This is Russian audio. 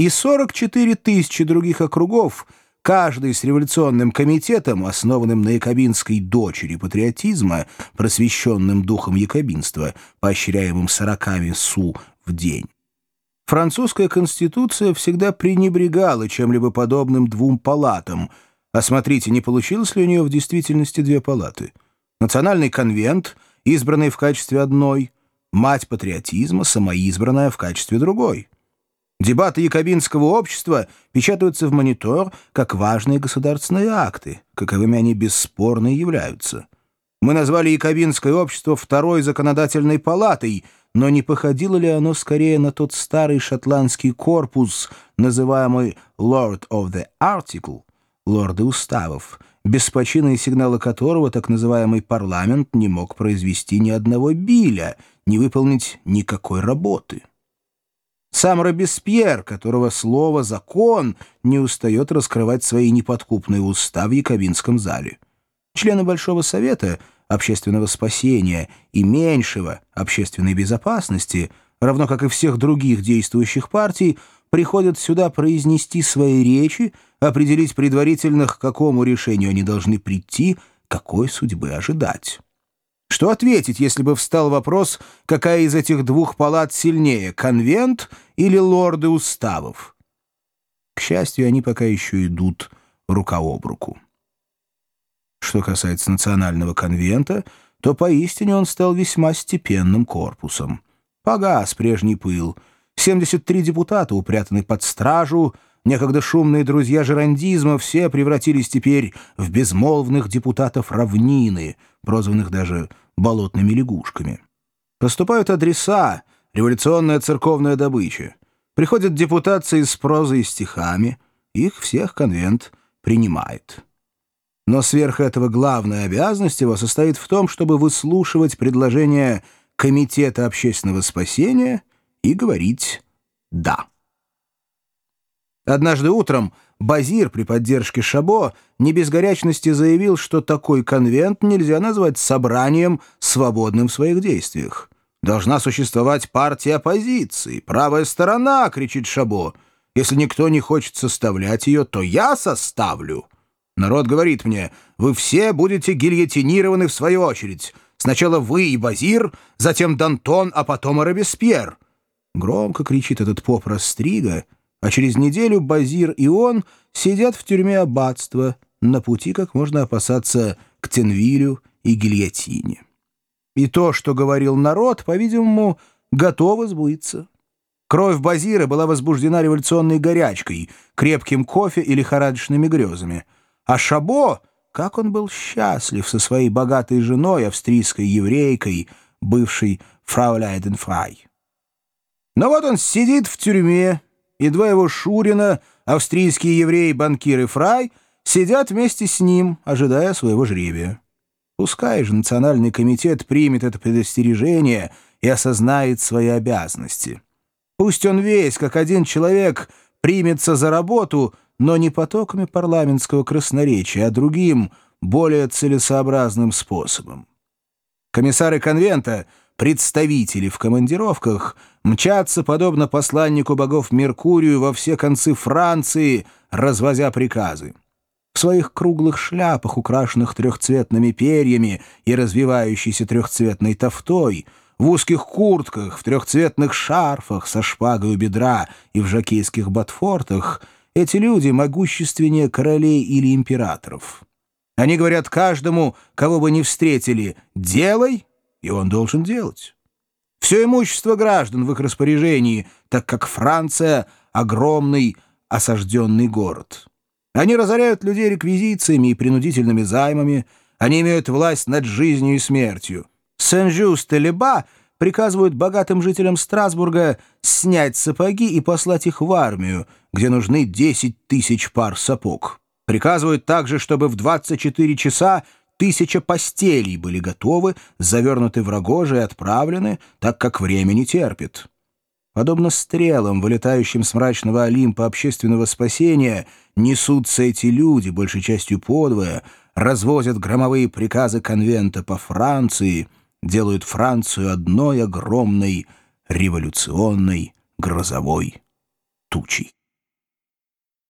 и 44 тысячи других округов, каждый с революционным комитетом, основанным на якобинской дочери патриотизма, просвещенным духом якобинства, поощряемым сороками су в день. Французская конституция всегда пренебрегала чем-либо подобным двум палатам. А смотрите, не получилось ли у нее в действительности две палаты? Национальный конвент, избранный в качестве одной, мать патриотизма, самоизбранная в качестве другой. Дебаты якобинского общества печатаются в монитор как важные государственные акты, каковыми они бесспорно являются. Мы назвали якобинское общество второй законодательной палатой — но не походило ли оно скорее на тот старый шотландский корпус, называемый «Lord of the Article» — «Лорды уставов», без почина и сигнала которого так называемый парламент не мог произвести ни одного биля, не выполнить никакой работы. Сам Робеспьер, которого слово «закон» не устает раскрывать свои неподкупные уста в Яковинском зале. Члены Большого Совета — общественного спасения и меньшего общественной безопасности, равно как и всех других действующих партий, приходят сюда произнести свои речи, определить предварительно, к какому решению они должны прийти, какой судьбы ожидать. Что ответить, если бы встал вопрос, какая из этих двух палат сильнее, конвент или лорды уставов? К счастью, они пока еще идут рука об руку. Что касается национального конвента, то поистине он стал весьма степенным корпусом. Погас прежний пыл. 73 депутата упрятаны под стражу, некогда шумные друзья жерандизма все превратились теперь в безмолвных депутатов равнины, прозванных даже болотными лягушками. Поступают адреса, революционная церковная добыча. Приходят депутации с прозой и стихами, их всех конвент принимает. Но сверх этого главная обязанность его состоит в том, чтобы выслушивать предложения Комитета общественного спасения и говорить «да». Однажды утром Базир при поддержке Шабо не без горячности заявил, что такой конвент нельзя назвать собранием, свободным в своих действиях. «Должна существовать партия оппозиции, правая сторона», — кричит Шабо. «Если никто не хочет составлять ее, то я составлю». Народ говорит мне, вы все будете гильотинированы в свою очередь. Сначала вы и Базир, затем Дантон, а потом и Робеспьер. Громко кричит этот поп Растрига, а через неделю Базир и он сидят в тюрьме аббатства на пути, как можно опасаться, к Тенвилю и гильотине. И то, что говорил народ, по-видимому, готово сбыться. Кровь Базира была возбуждена революционной горячкой, крепким кофе и лихорадочными грезами — а Шабо, как он был счастлив со своей богатой женой, австрийской еврейкой, бывшей фрау Лейденфрай. Но вот он сидит в тюрьме, и два его Шурина, австрийские евреи, банкиры Фрай, сидят вместе с ним, ожидая своего жребия. Пускай же Национальный комитет примет это предостережение и осознает свои обязанности. Пусть он весь, как один человек, примется за работу — но не потоками парламентского красноречия, а другим, более целесообразным способом. Комиссары конвента, представители в командировках, мчатся, подобно посланнику богов Меркурию, во все концы Франции, развозя приказы. В своих круглых шляпах, украшенных трехцветными перьями и развивающейся трехцветной тофтой, в узких куртках, в трехцветных шарфах со шпагой у бедра и в жакейских ботфортах — эти люди могущественнее королей или императоров. Они говорят каждому, кого бы ни встретили, «делай», и он должен делать. Все имущество граждан в их распоряжении, так как Франция — огромный осажденный город. Они разоряют людей реквизициями и принудительными займами, они имеют власть над жизнью и смертью. Сен-Жюст-Леба — приказывают богатым жителям Страсбурга снять сапоги и послать их в армию, где нужны 10 тысяч пар сапог. Приказывают также, чтобы в 24 часа тысяча постелей были готовы, завернуты в рогожи и отправлены, так как время не терпит. Подобно стрелам, вылетающим с мрачного Олимпа общественного спасения, несутся эти люди, большей частью подвое, развозят громовые приказы конвента по Франции — делают Францию одной огромной революционной грозовой тучей.